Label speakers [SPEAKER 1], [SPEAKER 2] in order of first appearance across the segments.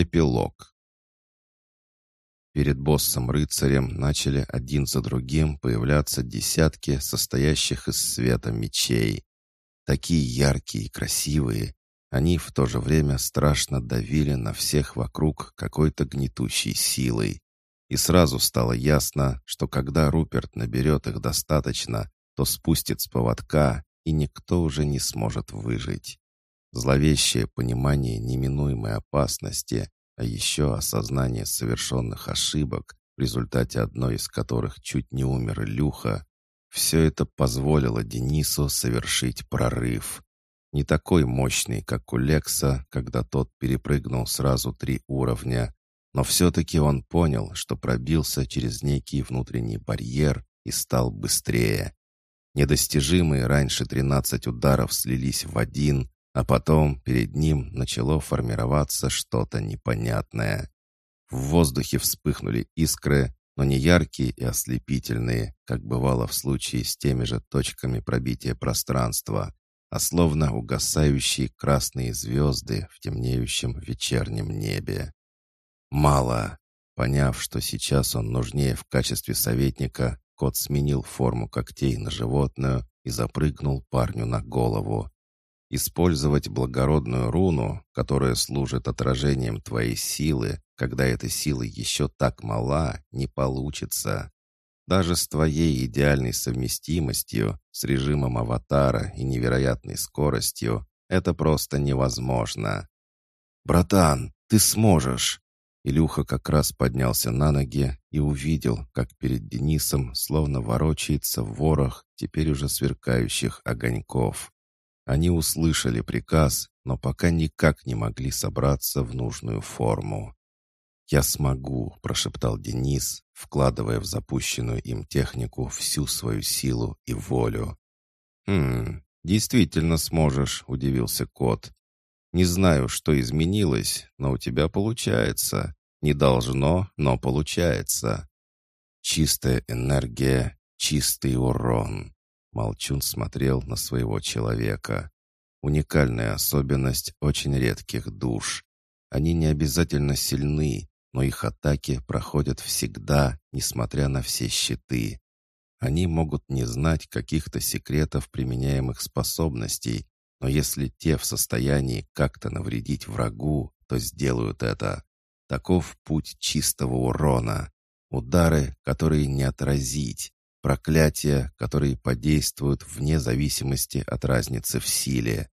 [SPEAKER 1] Эпилог. Перед боссом-рыцарем начали один за другим появляться десятки состоящих из света мечей. Такие яркие и красивые, они в то же время страшно давили на всех вокруг какой-то гнетущей силой. И сразу стало ясно, что когда Руперт наберет их достаточно, то спустит с поводка, и никто уже не сможет выжить. Зловещее понимание неминуемой опасности, а еще осознание совершенных ошибок, в результате одной из которых чуть не умер Илюха, все это позволило Денису совершить прорыв. Не такой мощный, как у Лекса, когда тот перепрыгнул сразу три уровня, но все-таки он понял, что пробился через некий внутренний барьер и стал быстрее. Недостижимые раньше 13 ударов слились в один, а потом перед ним начало формироваться что-то непонятное. В воздухе вспыхнули искры, но не яркие и ослепительные, как бывало в случае с теми же точками пробития пространства, а словно угасающие красные звезды в темнеющем вечернем небе. Мало. Поняв, что сейчас он нужнее в качестве советника, кот сменил форму когтей на животную и запрыгнул парню на голову. Использовать благородную руну, которая служит отражением твоей силы, когда эта сила еще так мала, не получится. Даже с твоей идеальной совместимостью, с режимом аватара и невероятной скоростью, это просто невозможно. «Братан, ты сможешь!» Илюха как раз поднялся на ноги и увидел, как перед Денисом словно ворочается ворох теперь уже сверкающих огоньков. Они услышали приказ, но пока никак не могли собраться в нужную форму. «Я смогу», — прошептал Денис, вкладывая в запущенную им технику всю свою силу и волю. «Хм, действительно сможешь», — удивился кот. «Не знаю, что изменилось, но у тебя получается. Не должно, но получается». «Чистая энергия, чистый урон», Молчун смотрел на своего человека. Уникальная особенность очень редких душ. Они не обязательно сильны, но их атаки проходят всегда, несмотря на все щиты. Они могут не знать каких-то секретов применяемых способностей, но если те в состоянии как-то навредить врагу, то сделают это. Таков путь чистого урона. Удары, которые не отразить, проклятия, которые подействуют вне зависимости от разницы в силе.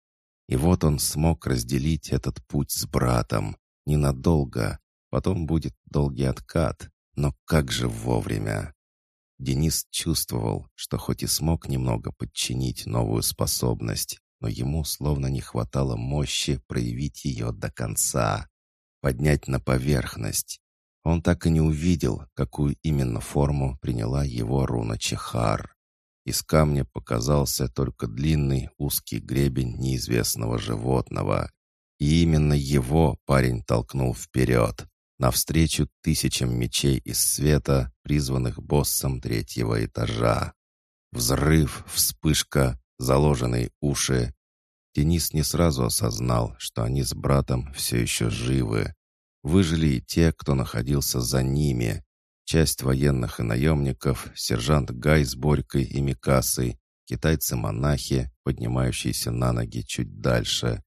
[SPEAKER 1] И вот он смог разделить этот путь с братом. Ненадолго. Потом будет долгий откат. Но как же вовремя? Денис чувствовал, что хоть и смог немного подчинить новую способность, но ему словно не хватало мощи проявить ее до конца, поднять на поверхность. Он так и не увидел, какую именно форму приняла его руна Чехар. Из камня показался только длинный узкий гребень неизвестного животного. И именно его парень толкнул вперед, навстречу тысячам мечей из света, призванных боссом третьего этажа. Взрыв, вспышка, заложенные уши. Денис не сразу осознал, что они с братом все еще живы. Выжили и те, кто находился за ними. Часть военных и наемников, сержант Гай с Борькой и Микасой, китайцы-монахи, поднимающиеся на ноги чуть дальше.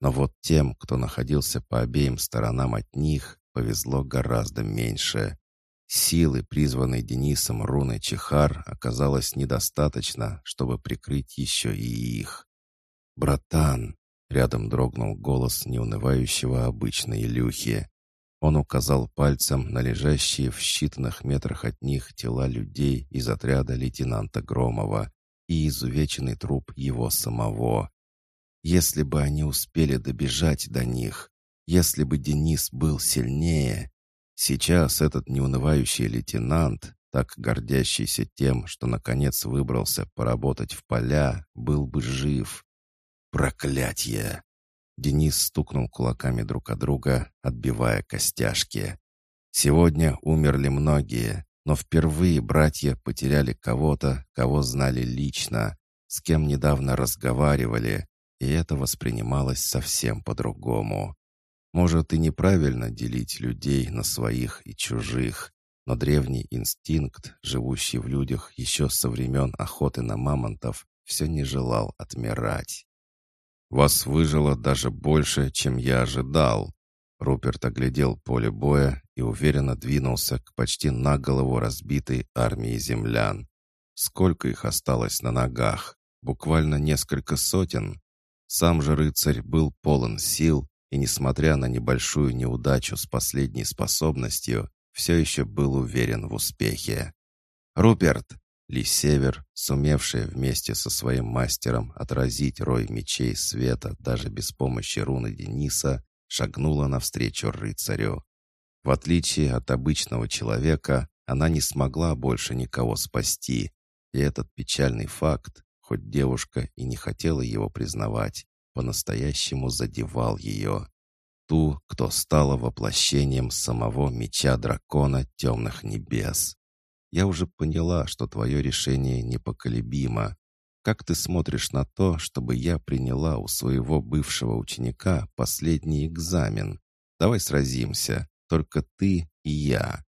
[SPEAKER 1] Но вот тем, кто находился по обеим сторонам от них, повезло гораздо меньше. Силы, призванной Денисом руной Чехар, оказалось недостаточно, чтобы прикрыть еще и их. «Братан!» — рядом дрогнул голос неунывающего обычной Илюхи. Он указал пальцем на лежащие в считанных метрах от них тела людей из отряда лейтенанта Громова и изувеченный труп его самого. Если бы они успели добежать до них, если бы Денис был сильнее, сейчас этот неунывающий лейтенант, так гордящийся тем, что наконец выбрался поработать в поля, был бы жив. Проклятье! Денис стукнул кулаками друг от друга, отбивая костяшки. Сегодня умерли многие, но впервые братья потеряли кого-то, кого знали лично, с кем недавно разговаривали, и это воспринималось совсем по-другому. Может и неправильно делить людей на своих и чужих, но древний инстинкт, живущий в людях еще со времен охоты на мамонтов, все не желал отмирать. «Вас выжило даже больше, чем я ожидал», Руперт оглядел поле боя и уверенно двинулся к почти на голову разбитой армии землян. Сколько их осталось на ногах? Буквально несколько сотен. Сам же рыцарь был полон сил и, несмотря на небольшую неудачу с последней способностью, все еще был уверен в успехе. «Руперт!» Ли Север, сумевшая вместе со своим мастером отразить рой мечей света даже без помощи руны Дениса, шагнула навстречу рыцарю. В отличие от обычного человека, она не смогла больше никого спасти, и этот печальный факт, хоть девушка и не хотела его признавать, по-настоящему задевал ее. Ту, кто стала воплощением самого меча дракона темных небес. Я уже поняла, что твое решение непоколебимо, как ты смотришь на то, чтобы я приняла у своего бывшего ученика последний экзамен? Давай сразимся, только ты и я.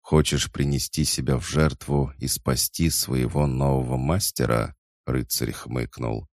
[SPEAKER 1] Хочешь принести себя в жертву и спасти своего нового мастера?» Рыцарь хмыкнул.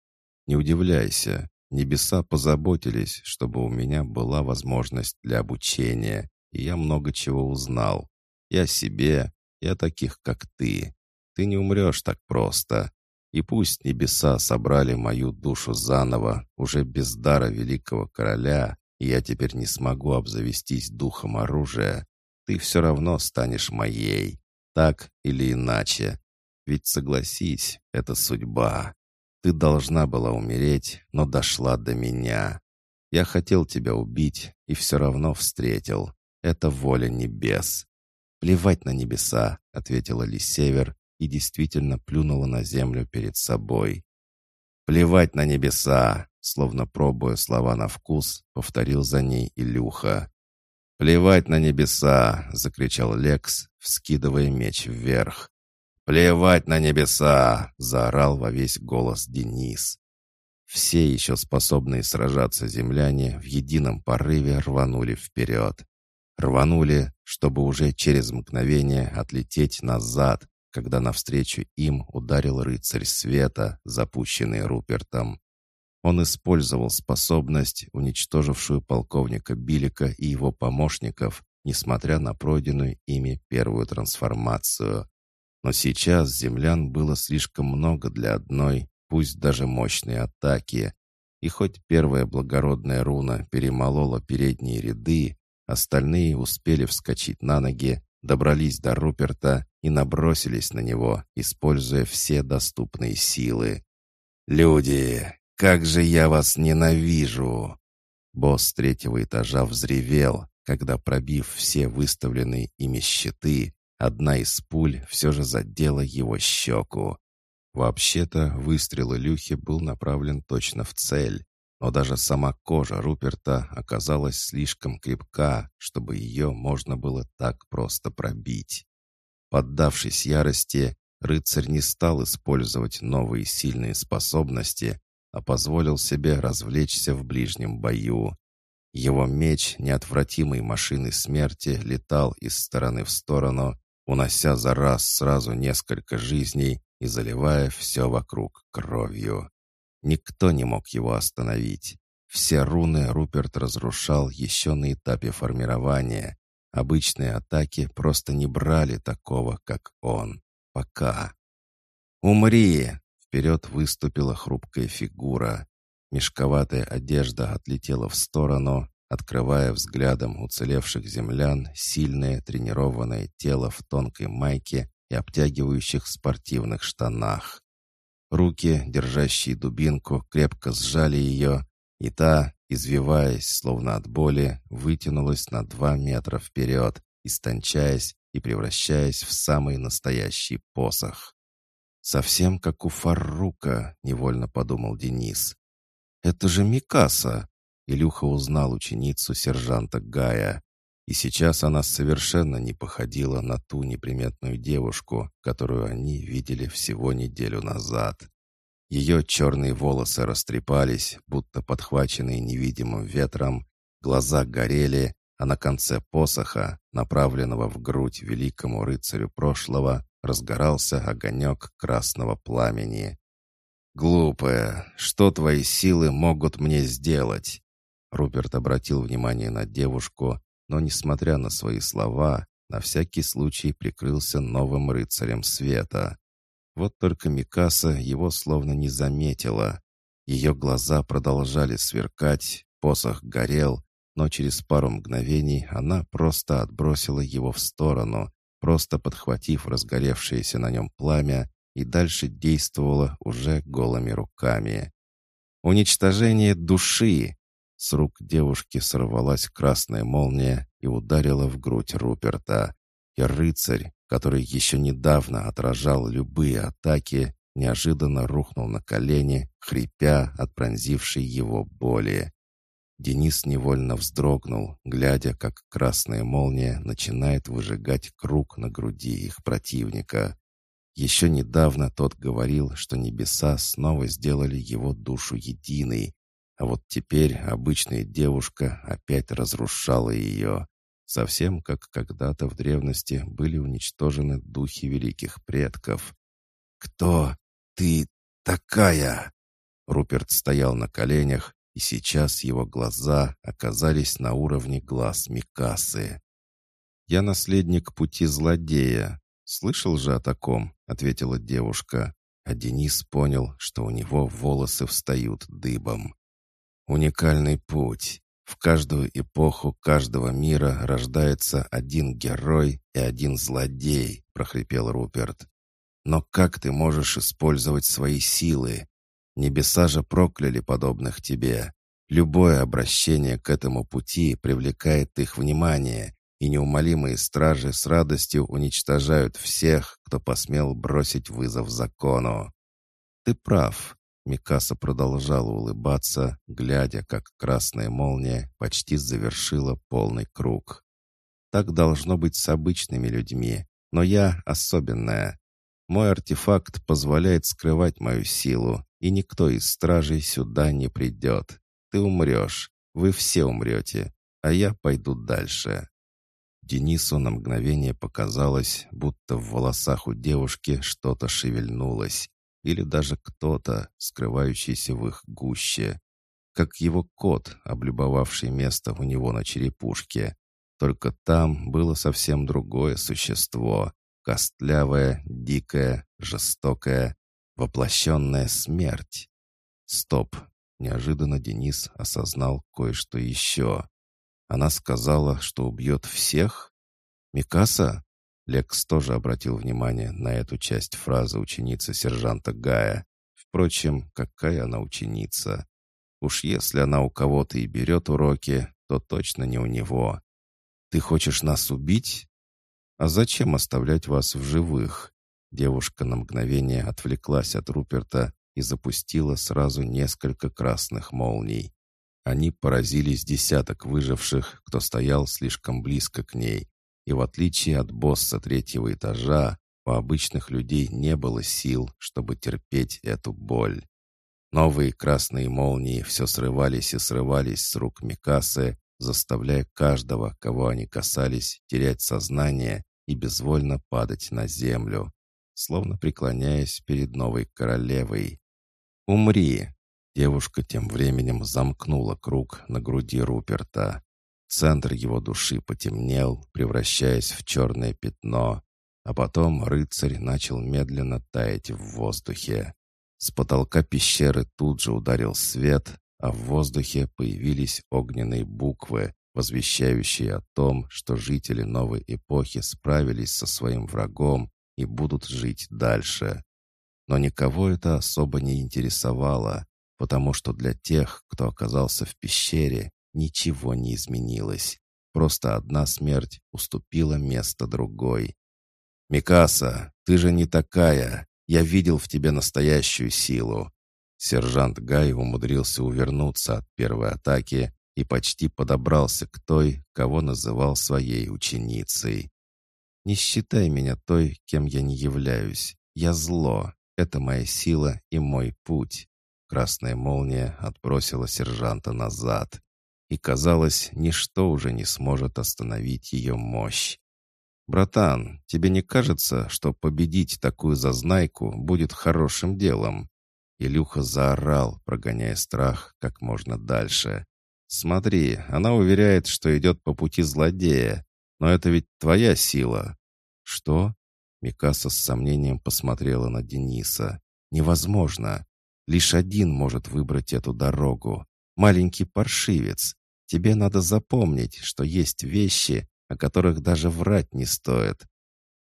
[SPEAKER 1] «Не удивляйся, небеса позаботились, чтобы у меня была возможность для обучения, и я много чего узнал. И о себе, о таких, как ты. Ты не умрешь так просто. И пусть небеса собрали мою душу заново, уже без дара великого короля, и я теперь не смогу обзавестись духом оружия, ты все равно станешь моей, так или иначе. Ведь согласись, это судьба. Ты должна была умереть, но дошла до меня. Я хотел тебя убить и все равно встретил. Это воля небес. «Плевать на небеса», — ответила Ли Север и действительно плюнула на землю перед собой. «Плевать на небеса!» Словно пробуя слова на вкус, повторил за ней Илюха. «Плевать на небеса!» — закричал Лекс, вскидывая меч вверх. «Плевать на небеса!» — заорал во весь голос Денис. Все еще способные сражаться земляне в едином порыве рванули вперед. Рванули, чтобы уже через мгновение отлететь назад, когда навстречу им ударил рыцарь света, запущенный Рупертом. Он использовал способность, уничтожившую полковника Билика и его помощников, несмотря на пройденную ими первую трансформацию. Но сейчас землян было слишком много для одной, пусть даже мощной атаки. И хоть первая благородная руна перемолола передние ряды, остальные успели вскочить на ноги добрались до Руперта и набросились на него, используя все доступные силы. «Люди, как же я вас ненавижу!» Босс третьего этажа взревел, когда, пробив все выставленные ими щиты, одна из пуль все же задела его щеку. Вообще-то выстрел Илюхи был направлен точно в цель, но даже сама кожа Руперта оказалась слишком крепка, чтобы ее можно было так просто пробить. Поддавшись ярости, рыцарь не стал использовать новые сильные способности, а позволил себе развлечься в ближнем бою. Его меч неотвратимой машины смерти летал из стороны в сторону, унося за раз сразу несколько жизней и заливая все вокруг кровью. Никто не мог его остановить. Все руны Руперт разрушал еще на этапе формирования. Обычные атаки просто не брали такого, как он. Пока. «Умри!» Вперед выступила хрупкая фигура. Мешковатая одежда отлетела в сторону, открывая взглядом уцелевших землян сильное тренированное тело в тонкой майке и обтягивающих спортивных штанах. Руки, держащие дубинку, крепко сжали ее, и та, извиваясь, словно от боли, вытянулась на два метра вперед, истончаясь и превращаясь в самый настоящий посох. «Совсем как у Фаррука», — невольно подумал Денис. «Это же Микаса!» Илюха узнал ученицу сержанта Гая. И сейчас она совершенно не походила на ту неприметную девушку, которую они видели всего неделю назад. Ее черные волосы растрепались, будто подхваченные невидимым ветром, Глаза горели, а на конце посоха, направленного в грудь великому рыцарю прошлого, разгорался огонек красного пламени. «Глупая, что твои силы могут мне сделать?» Руперт обратил внимание на девушку, но, несмотря на свои слова, на всякий случай прикрылся новым рыцарем света. Вот только Микаса его словно не заметила. Ее глаза продолжали сверкать, посох горел, но через пару мгновений она просто отбросила его в сторону, просто подхватив разгоревшееся на нем пламя и дальше действовала уже голыми руками. «Уничтожение души!» С рук девушки сорвалась красная молния и ударила в грудь Руперта. И рыцарь, который еще недавно отражал любые атаки, неожиданно рухнул на колени, хрипя от пронзившей его боли. Денис невольно вздрогнул, глядя, как красная молния начинает выжигать круг на груди их противника. Еще недавно тот говорил, что небеса снова сделали его душу единой, а вот теперь обычная девушка опять разрушала ее. Совсем как когда-то в древности были уничтожены духи великих предков. «Кто ты такая?» Руперт стоял на коленях, и сейчас его глаза оказались на уровне глаз Микасы. «Я наследник пути злодея. Слышал же о таком?» — ответила девушка. А Денис понял, что у него волосы встают дыбом. Уникальный путь. В каждую эпоху каждого мира рождается один герой и один злодей, прохрипел Руперт. Но как ты можешь использовать свои силы? Небеса же прокляли подобных тебе. Любое обращение к этому пути привлекает их внимание, и неумолимые стражи с радостью уничтожают всех, кто посмел бросить вызов закону. Ты прав. Микаса продолжала улыбаться, глядя, как красная молния почти завершила полный круг. Так должно быть с обычными людьми, но я особенная. Мой артефакт позволяет скрывать мою силу, и никто из стражей сюда не придет. Ты умрешь, вы все умрете, а я пойду дальше. Денису на мгновение показалось, будто в волосах у девушки что-то шевельнулось, или даже кто-то, скрывающийся в их гуще, как его кот, облюбовавший место у него на черепушке. Только там было совсем другое существо, костлявое, дикое, жестокое, воплощенная смерть. Стоп! Неожиданно Денис осознал кое-что еще. Она сказала, что убьет всех? Микаса? Лекс тоже обратил внимание на эту часть фразы ученицы сержанта Гая. Впрочем, какая она ученица? Уж если она у кого-то и берет уроки, то точно не у него. «Ты хочешь нас убить?» «А зачем оставлять вас в живых?» Девушка на мгновение отвлеклась от Руперта и запустила сразу несколько красных молний. Они поразились десяток выживших, кто стоял слишком близко к ней, и в отличие от босса третьего этажа, у обычных людей не было сил, чтобы терпеть эту боль. Новые красные молнии все срывались и срывались с рук Микасы, заставляя каждого, кого они касались, терять сознание и безвольно падать на землю, словно преклоняясь перед новой королевой. «Умри!» Девушка тем временем замкнула круг на груди Руперта. Центр его души потемнел, превращаясь в черное пятно, а потом рыцарь начал медленно таять в воздухе. С потолка пещеры тут же ударил свет, а в воздухе появились огненные буквы, возвещающие о том, что жители новой эпохи справились со своим врагом и будут жить дальше. Но никого это особо не интересовало, потому что для тех, кто оказался в пещере, Ничего не изменилось. Просто одна смерть уступила место другой. «Микаса, ты же не такая. Я видел в тебе настоящую силу». Сержант Гай умудрился увернуться от первой атаки и почти подобрался к той, кого называл своей ученицей. «Не считай меня той, кем я не являюсь. Я зло. Это моя сила и мой путь». Красная молния отбросила сержанта назад. И, казалось, ничто уже не сможет остановить ее мощь. «Братан, тебе не кажется, что победить такую зазнайку будет хорошим делом?» Илюха заорал, прогоняя страх как можно дальше. «Смотри, она уверяет, что идет по пути злодея, но это ведь твоя сила». «Что?» Микаса с сомнением посмотрела на Дениса. «Невозможно. Лишь один может выбрать эту дорогу. Маленький паршивец. Тебе надо запомнить, что есть вещи, о которых даже врать не стоит».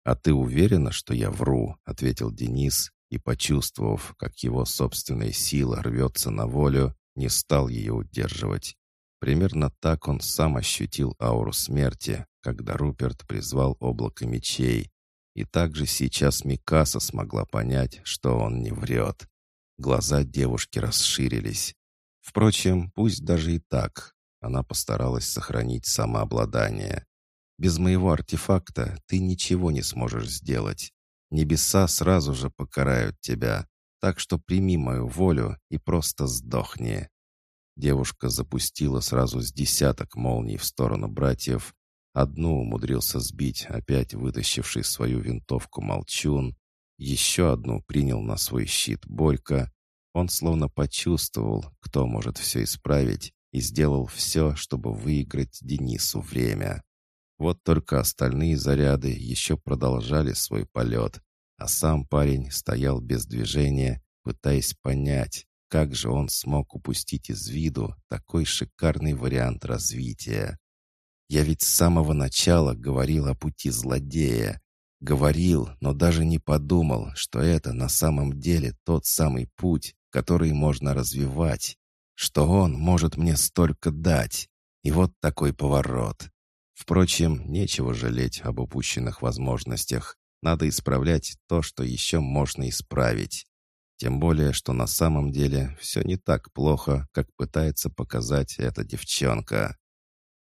[SPEAKER 1] «А ты уверена, что я вру?» — ответил Денис и, почувствовав, как его собственная сила рвется на волю, не стал ее удерживать. Примерно так он сам ощутил ауру смерти, когда Руперт призвал облако мечей. И также сейчас Микаса смогла понять, что он не врет. Глаза девушки расширились. Впрочем, пусть даже и так, она постаралась сохранить самообладание. Без моего артефакта ты ничего не сможешь сделать. Небеса сразу же покарают тебя, так что прими мою волю и просто сдохни». Девушка запустила сразу с десяток молний в сторону братьев. Одну умудрился сбить, опять вытащивший свою винтовку молчун. Еще одну принял на свой щит Борька. Он словно почувствовал, кто может все исправить, и сделал все, чтобы выиграть Денису время. Вот только остальные заряды еще продолжали свой полет, а сам парень стоял без движения, пытаясь понять, как же он смог упустить из виду такой шикарный вариант развития. Я ведь с самого начала говорил о пути злодея. Говорил, но даже не подумал, что это на самом деле тот самый путь, который можно развивать, что он может мне столько дать. И вот такой поворот. Впрочем, нечего жалеть об упущенных возможностях. Надо исправлять то, что еще можно исправить. Тем более, что на самом деле все не так плохо, как пытается показать эта девчонка.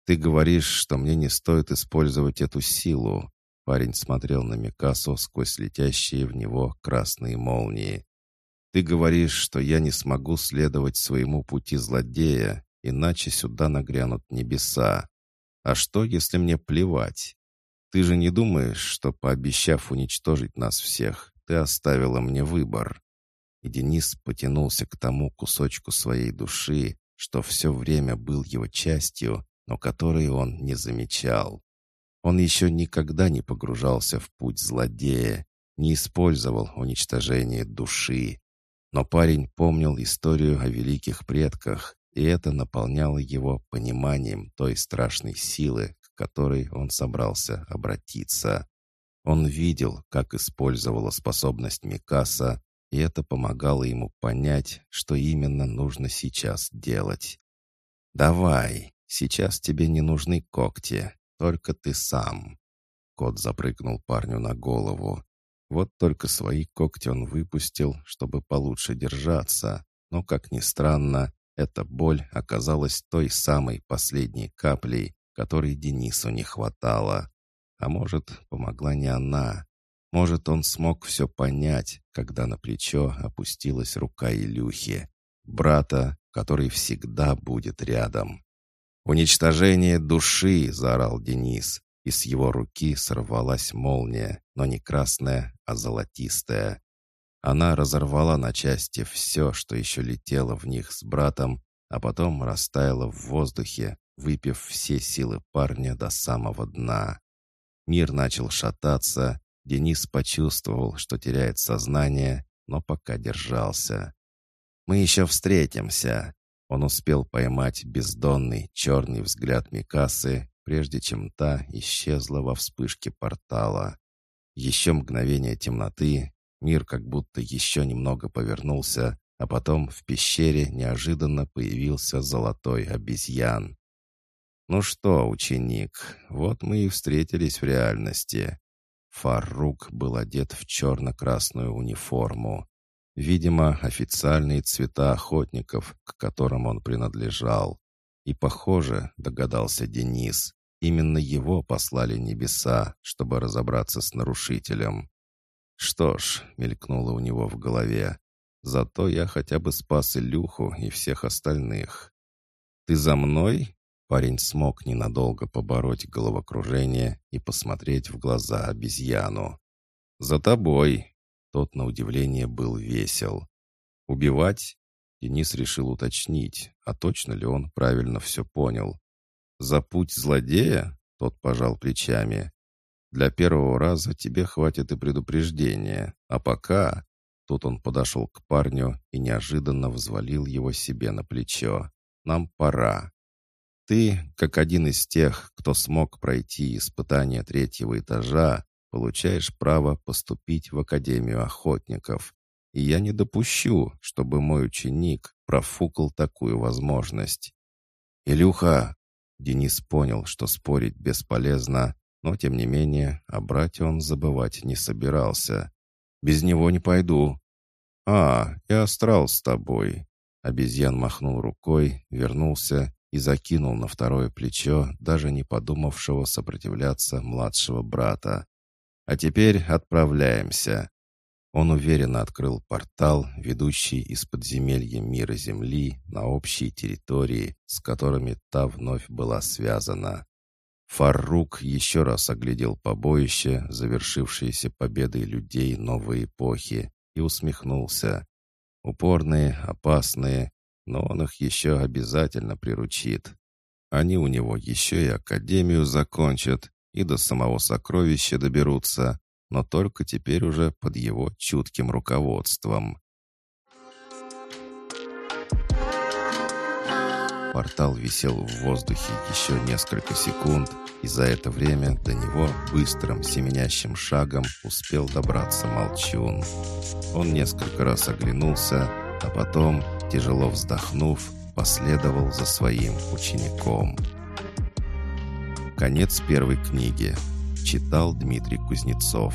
[SPEAKER 1] «Ты говоришь, что мне не стоит использовать эту силу». Парень смотрел на Микасу сквозь летящие в него красные молнии. «Ты говоришь, что я не смогу следовать своему пути злодея, иначе сюда нагрянут небеса. А что, если мне плевать? Ты же не думаешь, что, пообещав уничтожить нас всех, ты оставила мне выбор?» И Денис потянулся к тому кусочку своей души, что все время был его частью, но который он не замечал. Он еще никогда не погружался в путь злодея, не использовал уничтожение души. Но парень помнил историю о великих предках, и это наполняло его пониманием той страшной силы, к которой он собрался обратиться. Он видел, как использовала способность Микаса, и это помогало ему понять, что именно нужно сейчас делать. «Давай, сейчас тебе не нужны когти, только ты сам». Кот запрыгнул парню на голову. Вот только свои когти он выпустил, чтобы получше держаться, но, как ни странно, эта боль оказалась той самой последней каплей, которой Денису не хватало. А может, помогла не она. Может, он смог все понять, когда на плечо опустилась рука Илюхи, брата, который всегда будет рядом. «Уничтожение души!» — заорал Денис, и с его руки сорвалась молния, но не красная, а золотистая. Она разорвала на части все, что еще летело в них с братом, а потом растаяла в воздухе, выпив все силы парня до самого дна. Мир начал шататься, Денис почувствовал, что теряет сознание, но пока держался. «Мы еще встретимся!» Он успел поймать бездонный черный взгляд Микасы, прежде чем та исчезла во вспышке портала. Еще мгновение темноты, Мир как будто еще немного повернулся, а потом в пещере неожиданно появился золотой обезьян. «Ну что, ученик, вот мы и встретились в реальности». Фарук был одет в черно-красную униформу. Видимо, официальные цвета охотников, к которым он принадлежал. И, похоже, догадался Денис, именно его послали небеса, чтобы разобраться с нарушителем. «Что ж», — мелькнуло у него в голове, «зато я хотя бы спас Илюху и всех остальных». «Ты за мной?» Парень смог ненадолго побороть головокружение и посмотреть в глаза обезьяну. «За тобой!» Тот, на удивление, был весел. «Убивать?» Денис решил уточнить, а точно ли он правильно все понял. «За путь злодея?» Тот пожал плечами. «Для первого раза тебе хватит и предупреждения, а пока...» Тут он подошел к парню и неожиданно взвалил его себе на плечо. «Нам пора». Ты, как один из тех, кто смог пройти испытание третьего этажа, получаешь право поступить в Академию охотников. И я не допущу, чтобы мой ученик профукал такую возможность. «Илюха!» Денис понял, что спорить бесполезно, но, тем не менее, о брате он забывать не собирался. «Без него не пойду». «А, и астрал с тобой». Обезьян махнул рукой, вернулся и закинул на второе плечо даже не подумавшего сопротивляться младшего брата. «А теперь отправляемся». Он уверенно открыл портал, ведущий из подземелья мира Земли на общие территории, с которыми та вновь была связана. Фаррук еще раз оглядел побоище, завершившееся победой людей новой эпохи, и усмехнулся. Упорные, опасные, но он их еще обязательно приручит. Они у него еще и академию закончат, и до самого сокровища доберутся, но только теперь уже под его чутким руководством. Портал висел в воздухе еще несколько секунд, и за это время до него быстрым семенящим шагом успел добраться Молчун. Он несколько раз оглянулся, а потом, тяжело вздохнув, последовал за своим учеником. Конец первой книги. Читал Дмитрий Кузнецов.